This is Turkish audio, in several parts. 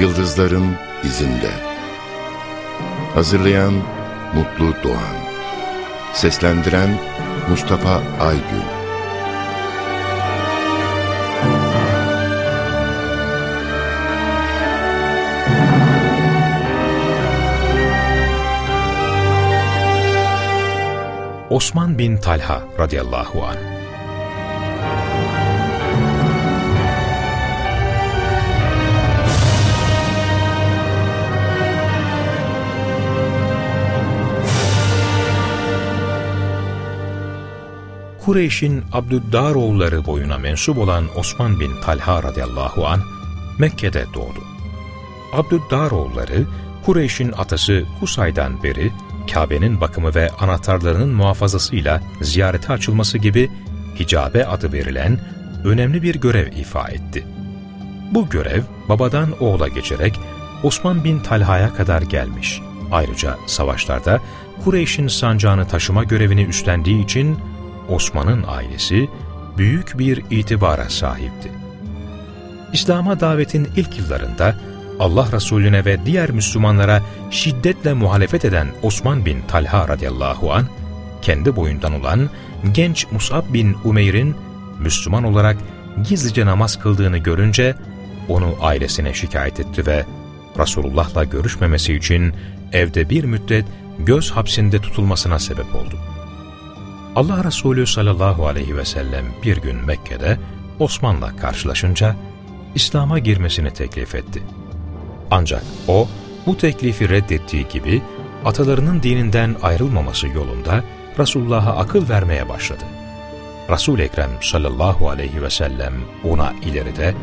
Yıldızların izinde. Hazırlayan Mutlu Doğan. Seslendiren Mustafa Aygün. Osman bin Talha radıyallahu anh Kureyş'in Abdüddaroğulları boyuna mensup olan Osman bin Talha radıyallahu an Mekke'de doğdu. Abdüddaroğulları Kureyş'in atası Kusay'dan beri Kabe'nin bakımı ve anahtarlarının muhafazasıyla ziyarete açılması gibi hicabe adı verilen önemli bir görev ifa etti. Bu görev babadan oğula geçerek Osman bin Talha'ya kadar gelmiş. Ayrıca savaşlarda Kureyş'in sancağını taşıma görevini üstlendiği için Osman'ın ailesi büyük bir itibara sahipti. İslam'a davetin ilk yıllarında Allah Resulüne ve diğer Müslümanlara şiddetle muhalefet eden Osman bin Talha radıyallahu an kendi boyundan olan genç Musab bin Umeyr'in Müslüman olarak gizlice namaz kıldığını görünce onu ailesine şikayet etti ve Resulullah'la görüşmemesi için evde bir müddet göz hapsinde tutulmasına sebep oldu. Allah Resulü sallallahu aleyhi ve sellem bir gün Mekke'de Osman'la karşılaşınca İslam'a girmesini teklif etti. Ancak o bu teklifi reddettiği gibi atalarının dininden ayrılmaması yolunda Resulullah'a akıl vermeye başladı. Resul-i Ekrem sallallahu aleyhi ve sellem ona ileride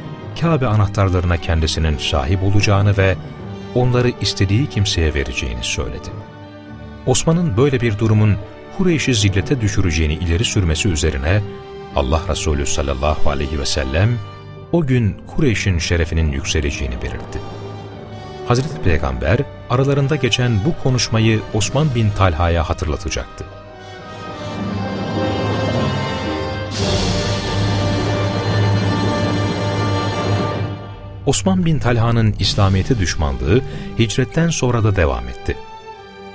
Kabe anahtarlarına kendisinin sahip olacağını ve onları istediği kimseye vereceğini söyledi. Osman'ın böyle bir durumun Kureyş'i zillete düşüreceğini ileri sürmesi üzerine Allah Resulü sallallahu aleyhi ve sellem o gün Kureyş'in şerefinin yükseleceğini belirtti. Hazreti Peygamber aralarında geçen bu konuşmayı Osman bin Talha'ya hatırlatacaktı. Osman bin Talha'nın İslamiyet'e düşmanlığı hicretten sonra da devam etti.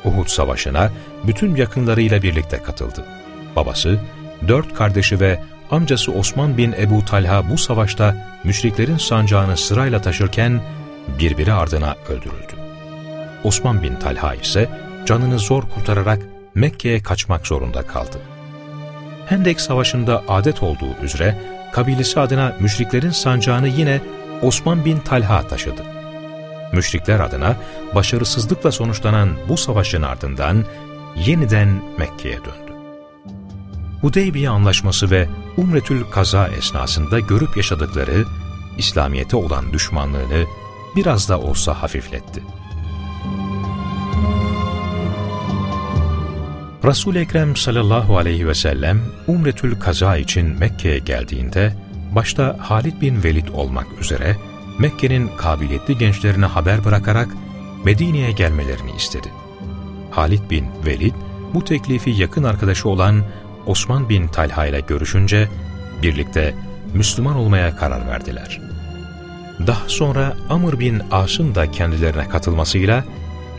Uhud Savaşı'na bütün yakınlarıyla birlikte katıldı. Babası, dört kardeşi ve amcası Osman bin Ebu Talha bu savaşta müşriklerin sancağını sırayla taşırken birbiri ardına öldürüldü. Osman bin Talha ise canını zor kurtararak Mekke'ye kaçmak zorunda kaldı. Hendek Savaşı'nda adet olduğu üzere kabilesi adına müşriklerin sancağını yine Osman bin Talha taşıdı. Müşrikler adına başarısızlıkla sonuçlanan bu savaşın ardından yeniden Mekke'ye döndü. Hudeybiye Anlaşması ve Umretül Kaza esnasında görüp yaşadıkları İslamiyet'e olan düşmanlığını biraz da olsa hafifletti. Resul-i Ekrem sallallahu aleyhi ve sellem Umretül Kaza için Mekke'ye geldiğinde başta Halid bin Velid olmak üzere Mekke'nin kabiliyetli gençlerine haber bırakarak Medine'ye gelmelerini istedi. Halid bin Velid bu teklifi yakın arkadaşı olan Osman bin Talha ile görüşünce birlikte Müslüman olmaya karar verdiler. Daha sonra Amr bin As'ın da kendilerine katılmasıyla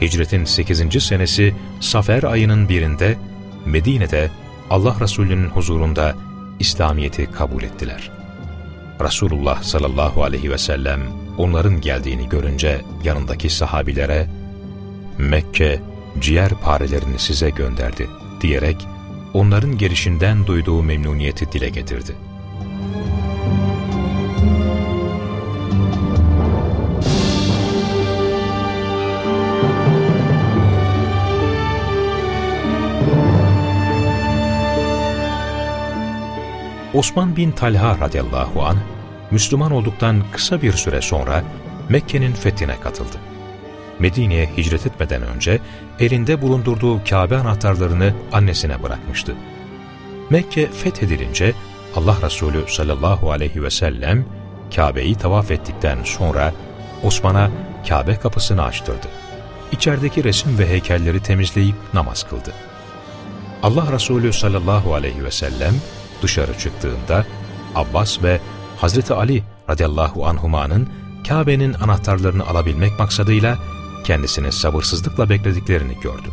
hicretin 8. senesi Safer ayının birinde Medine'de Allah Resulü'nün huzurunda İslamiyet'i kabul ettiler. Resulullah sallallahu aleyhi ve sellem onların geldiğini görünce yanındaki sahabilere Mekke ciğer parelerini size gönderdi diyerek onların gelişinden duyduğu memnuniyeti dile getirdi. Osman bin Talha radıyallahu an Müslüman olduktan kısa bir süre sonra Mekke'nin fethine katıldı. Medine'ye hicret etmeden önce elinde bulundurduğu Kabe anahtarlarını annesine bırakmıştı. Mekke fethedilince Allah Resulü sallallahu aleyhi ve sellem Kabe'yi tavaf ettikten sonra Osman'a Kabe kapısını açtırdı. İçerideki resim ve heykelleri temizleyip namaz kıldı. Allah Resulü sallallahu aleyhi ve sellem dışarı çıktığında Abbas ve Hazreti Ali radıyallahu anhumanın Kabe'nin anahtarlarını alabilmek maksadıyla kendisini sabırsızlıkla beklediklerini gördü.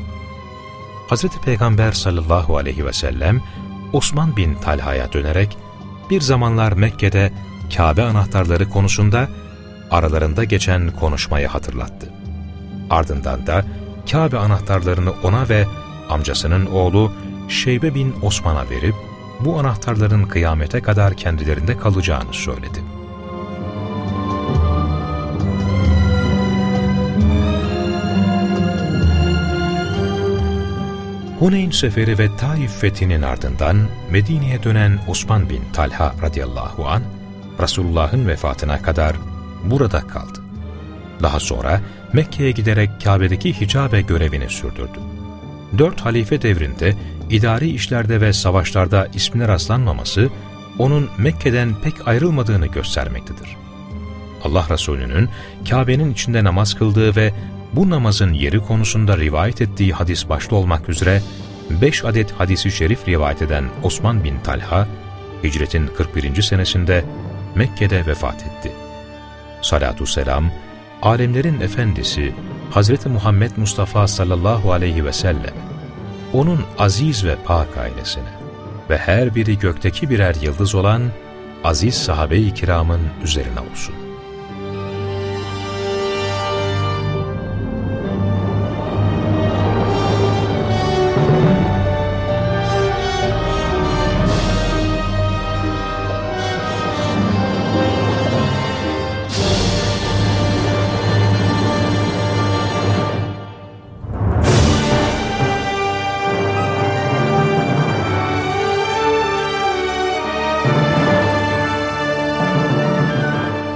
Hz. Peygamber sallallahu aleyhi ve sellem Osman bin Talha'ya dönerek bir zamanlar Mekke'de Kabe anahtarları konusunda aralarında geçen konuşmayı hatırlattı. Ardından da Kabe anahtarlarını ona ve amcasının oğlu Şeybe bin Osman'a verip bu anahtarların kıyamete kadar kendilerinde kalacağını söyledi. Huneyn seferi ve Taif fethinin ardından Medine'ye dönen Osman bin Talha radıyallahu an Resulullah'ın vefatına kadar burada kaldı. Daha sonra Mekke'ye giderek Kabe'deki hicabe görevini sürdürdü. Dört halife devrinde idari işlerde ve savaşlarda ismine rastlanmaması, onun Mekke'den pek ayrılmadığını göstermektedir. Allah Resulü'nün Kabe'nin içinde namaz kıldığı ve bu namazın yeri konusunda rivayet ettiği hadis başta olmak üzere beş adet hadisi şerif rivayet eden Osman bin Talha, hicretin 41. senesinde Mekke'de vefat etti. Salatü selam, alemlerin efendisi Hz. Muhammed Mustafa sallallahu aleyhi ve sellem, onun aziz ve pak ailesine ve her biri gökteki birer yıldız olan aziz sahabe-i kiramın üzerine olsun.